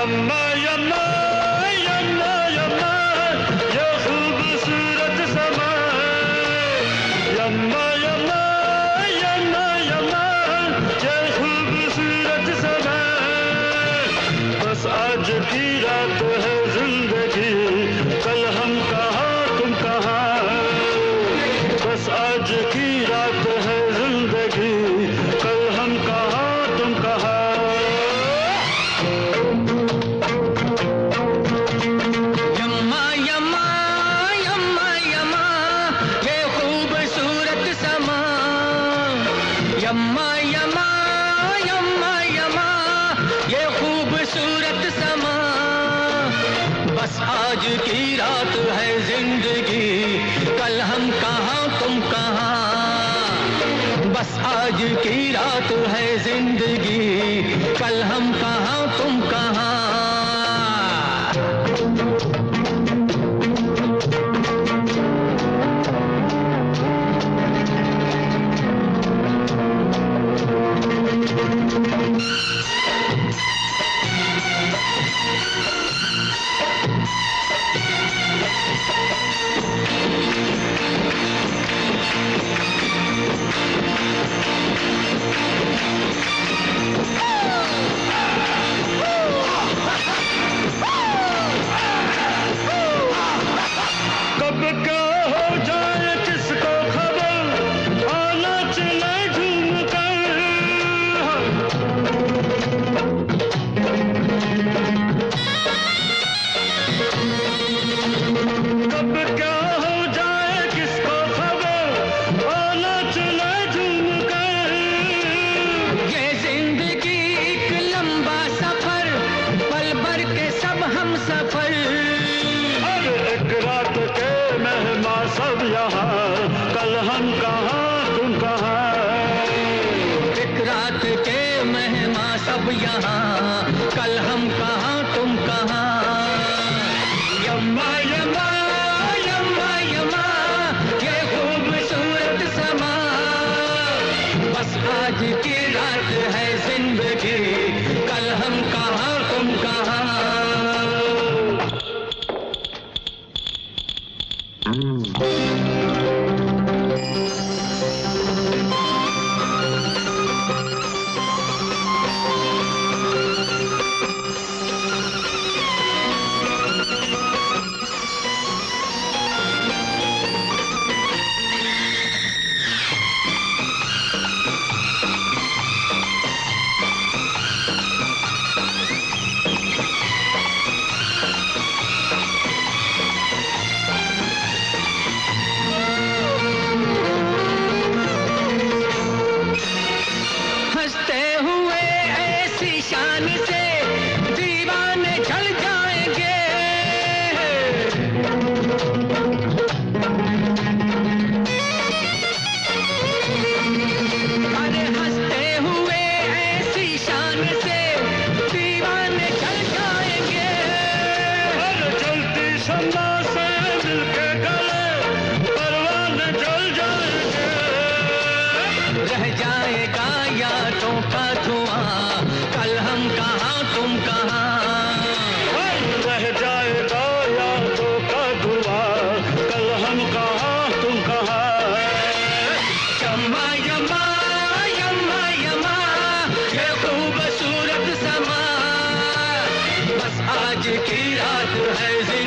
यम्मा यम्मा खूबसूरत खूबसूरत समा बस आज की रात है ज़िंदगी, कल हम कहाँ, तुम कहाँ? बस आज की आज की रात है ज़िंदगी। कल हम कहाँ, तुम कहाँ? बस आज की रात है ज़िंदगी। कल हम कहाँ सब यहाँ कल हम कहाँ, तुम कहाँ? एक रात के मेहमा सब यहाँ, कल हम कहाँ, तुम कहाँ? यम्मा यम्मा यम्मा यम्मा, ये खूबसूरत समा। बस आज की रात है ज़िंदगी। की रात है